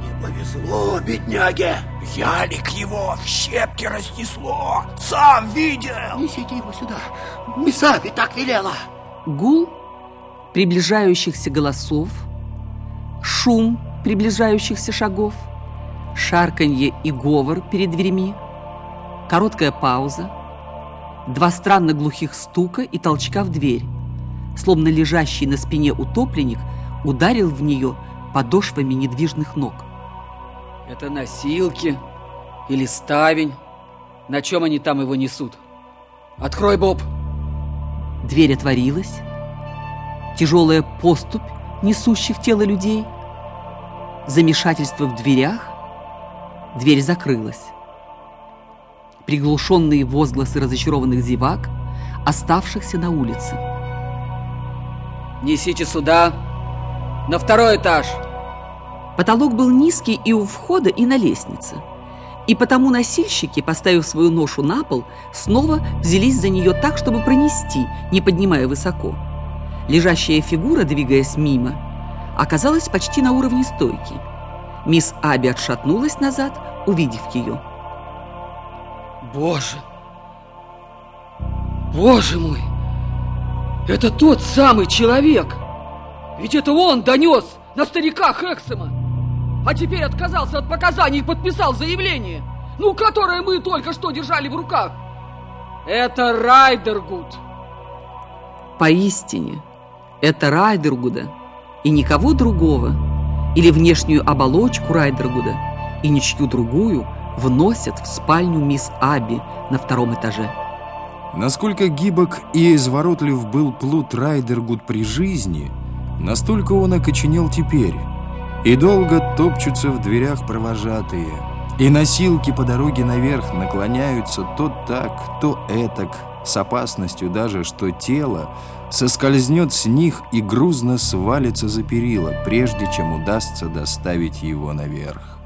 Не повезло, бедняге. Ялик его в щепки разнесло. Сам видел. Несите его сюда. Мисаби так велела. Гул приближающихся голосов, шум приближающихся шагов, шарканье и говор перед дверьми, короткая пауза, два странно глухих стука и толчка в дверь, словно лежащий на спине утопленник ударил в нее подошвами недвижных ног. Это носилки или ставень? На чем они там его несут? Открой, Боб! Дверь отворилась, тяжелая поступь несущих тело людей, замешательство в дверях, дверь закрылась. Приглушенные возгласы разочарованных зевак, оставшихся на улице. Несите сюда, на второй этаж. Потолок был низкий и у входа, и на лестнице. И потому носильщики, поставив свою ношу на пол, снова взялись за нее так, чтобы пронести, не поднимая высоко. Лежащая фигура, двигаясь мимо, оказалась почти на уровне стойки. Мисс Аби отшатнулась назад, увидев ее. Боже! Боже мой! Это тот самый человек! Ведь это он донес на старика Хексема! А теперь отказался от показаний и подписал заявление, ну, которое мы только что держали в руках. Это Райдергуд. Поистине, это Райдергуда и никого другого, или внешнюю оболочку Райдергуда и ничью другую вносят в спальню мисс Аби на втором этаже. Насколько гибок и изворотлив был плут Райдергуд при жизни, настолько он окоченел теперь. И долго топчутся в дверях провожатые. И носилки по дороге наверх наклоняются то так, то этак, с опасностью даже, что тело соскользнет с них и грузно свалится за перила, прежде чем удастся доставить его наверх.